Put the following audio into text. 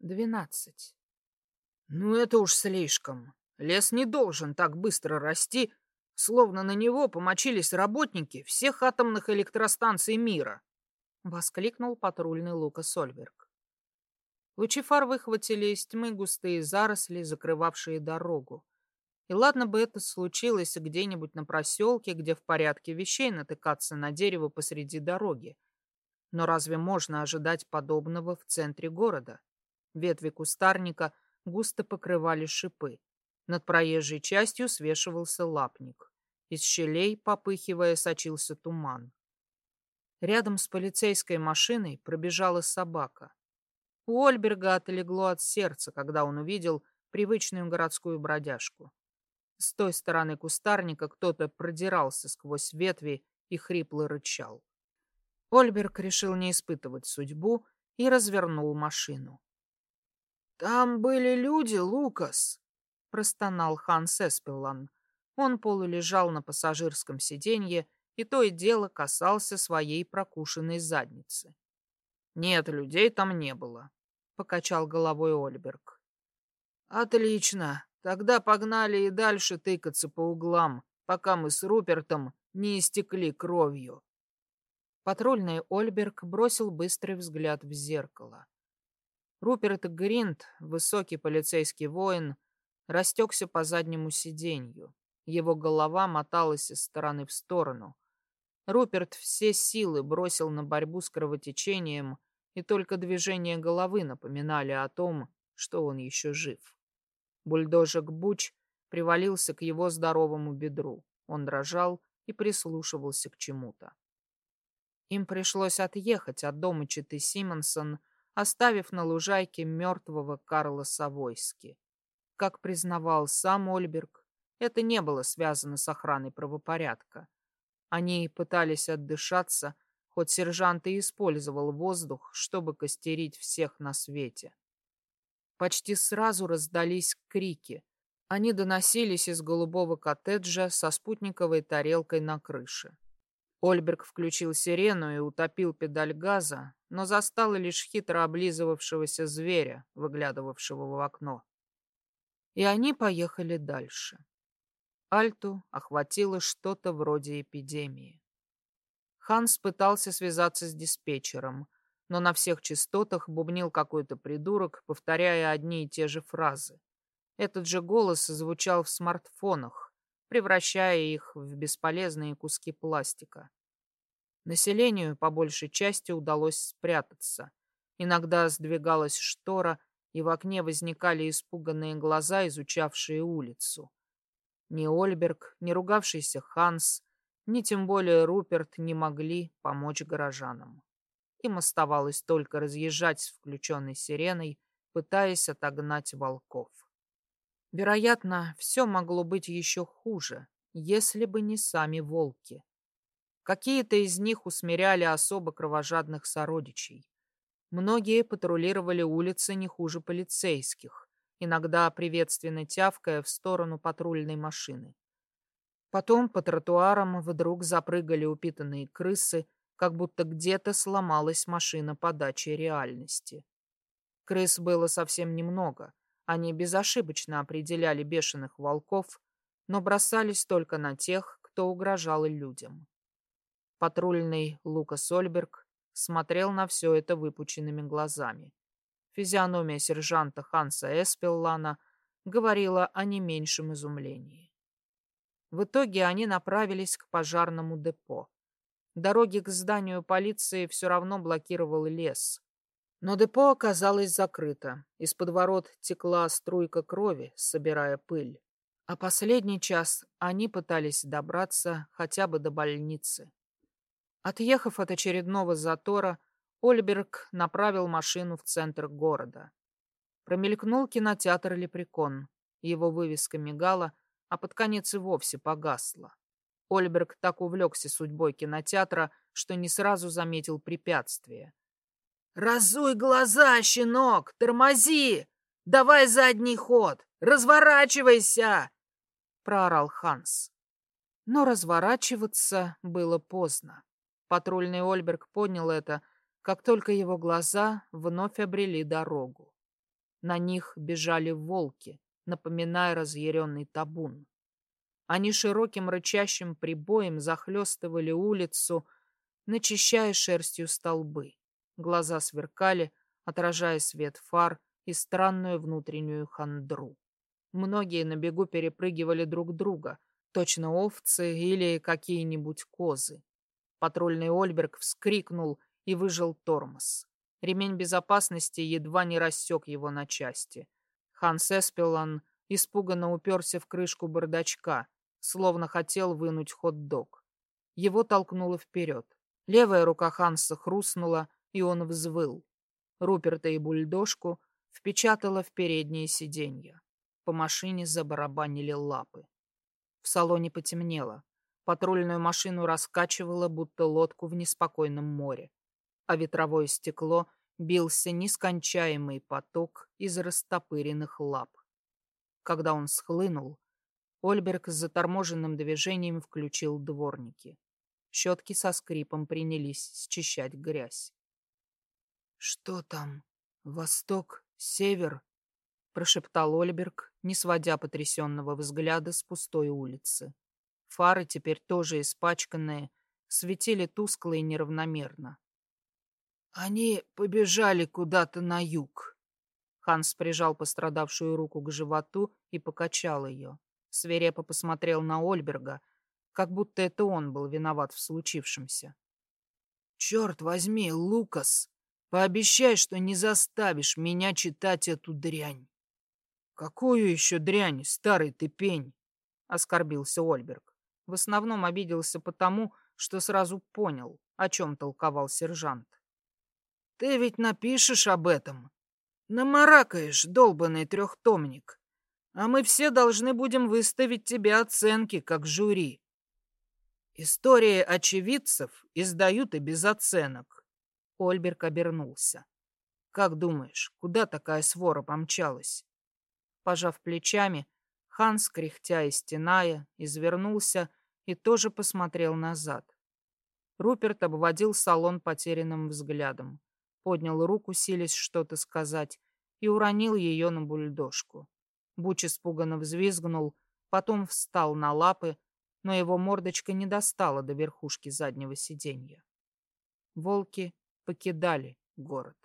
Двенадцать. Ну это уж слишком. Лес не должен так быстро расти, словно на него помочились работники всех атомных электростанций мира. Воскликнул патрульный Лука Сольберг. Лучифар выхватили из тьмы густые заросли, закрывавшие дорогу. И ладно бы это случилось где-нибудь на проселке, где в порядке вещей натыкаться на дерево посреди дороги. Но разве можно ожидать подобного в центре города? Ветви кустарника густо покрывали шипы. Над проезжей частью свешивался лапник. Из щелей, попыхивая, сочился туман. Рядом с полицейской машиной пробежала собака. У Ольберга отлегло от сердца, когда он увидел привычную городскую бродяжку. С той стороны кустарника кто-то продирался сквозь ветви и хрипло рычал. Ольберг решил не испытывать судьбу и развернул машину. «Там были люди, Лукас!» — простонал Ханс Эспеллан. Он полулежал на пассажирском сиденье и то и дело касался своей прокушенной задницы. «Нет, людей там не было», — покачал головой Ольберг. «Отлично. Тогда погнали и дальше тыкаться по углам, пока мы с Рупертом не истекли кровью. Патрульный Ольберг бросил быстрый взгляд в зеркало. Руперт Гринд, высокий полицейский воин, растекся по заднему сиденью. Его голова моталась из стороны в сторону. Руперт все силы бросил на борьбу с кровотечением, и только движения головы напоминали о том, что он еще жив. Бульдожек Буч привалился к его здоровому бедру. Он дрожал и прислушивался к чему-то. Им пришлось отъехать от дома Читы Симонсон, оставив на лужайке мертвого Карла Савойски. Как признавал сам Ольберг, это не было связано с охраной правопорядка. Они пытались отдышаться, хоть сержант и использовал воздух, чтобы костерить всех на свете. Почти сразу раздались крики. Они доносились из голубого коттеджа со спутниковой тарелкой на крыше. Ольберг включил сирену и утопил педаль газа, но застал лишь хитро облизывавшегося зверя, выглядывавшего в окно. И они поехали дальше. Альту охватило что-то вроде эпидемии. Ханс пытался связаться с диспетчером, но на всех частотах бубнил какой-то придурок, повторяя одни и те же фразы. Этот же голос звучал в смартфонах, превращая их в бесполезные куски пластика. Населению по большей части удалось спрятаться. Иногда сдвигалась штора, и в окне возникали испуганные глаза, изучавшие улицу. Ни Ольберг, ни ругавшийся Ханс, ни тем более Руперт не могли помочь горожанам. Им оставалось только разъезжать с включенной сиреной, пытаясь отогнать волков. Вероятно, все могло быть еще хуже, если бы не сами волки. Какие-то из них усмиряли особо кровожадных сородичей. Многие патрулировали улицы не хуже полицейских, иногда приветственно тявкая в сторону патрульной машины. Потом по тротуарам вдруг запрыгали упитанные крысы, как будто где-то сломалась машина подачи реальности. Крыс было совсем немного. Они безошибочно определяли бешеных волков, но бросались только на тех, кто угрожал людям. Патрульный Лука Сольберг смотрел на все это выпученными глазами. Физиономия сержанта Ханса Эспеллана говорила о не меньшем изумлении. В итоге они направились к пожарному депо. Дороги к зданию полиции все равно блокировал лес. Но депо оказалось закрыто. Из-под ворот текла струйка крови, собирая пыль. А последний час они пытались добраться хотя бы до больницы. Отъехав от очередного затора, Ольберг направил машину в центр города. Промелькнул кинотеатр «Лепрекон». Его вывеска мигала, а под конец и вовсе погасла. Ольберг так увлекся судьбой кинотеатра, что не сразу заметил препятствие. «Разуй глаза, щенок! Тормози! Давай задний ход! Разворачивайся!» — проорал Ханс. Но разворачиваться было поздно. Патрульный Ольберг понял это, как только его глаза вновь обрели дорогу. На них бежали волки, напоминая разъяренный табун. Они широким рычащим прибоем захлестывали улицу, начищая шерстью столбы. Глаза сверкали, отражая свет фар и странную внутреннюю хандру. Многие на бегу перепрыгивали друг друга, точно овцы или какие-нибудь козы. Патрульный Ольберг вскрикнул и выжил тормоз. Ремень безопасности едва не рассек его на части. Ханс Эспелан испуганно уперся в крышку бардачка, словно хотел вынуть хот-дог. Его толкнуло вперед. Левая рука Ханса хрустнула, и он взвыл. Руперта и бульдожку впечатала в переднее сиденье. По машине забарабанили лапы. В салоне потемнело. Патрульную машину раскачивало, будто лодку в неспокойном море. А ветровое стекло бился нескончаемый поток из растопыренных лап. Когда он схлынул, Ольберг с заторможенным движением включил дворники. Щетки со скрипом принялись счищать грязь. «Что там? Восток? Север?» — прошептал Ольберг, не сводя потрясенного взгляда с пустой улицы. Фары теперь тоже испачканные, светили тускло и неравномерно. «Они побежали куда-то на юг». Ханс прижал пострадавшую руку к животу и покачал ее. Свирепо посмотрел на Ольберга, как будто это он был виноват в случившемся. «Черт возьми, Лукас, пообещай, что не заставишь меня читать эту дрянь». «Какую еще дрянь, старый ты пень?» — оскорбился Ольберг. В основном обиделся потому, что сразу понял, о чем толковал сержант. «Ты ведь напишешь об этом. Намаракаешь, долбанный трехтомник. А мы все должны будем выставить тебе оценки, как жюри. Истории очевидцев издают и без оценок. Ольберг обернулся. Как думаешь, куда такая свора помчалась? Пожав плечами, Ханс, кряхтя и стеная, извернулся и тоже посмотрел назад. Руперт обводил салон потерянным взглядом, поднял руку, силясь что-то сказать, и уронил ее на бульдожку. Буч испуганно взвизгнул, потом встал на лапы, но его мордочка не достала до верхушки заднего сиденья. Волки покидали город.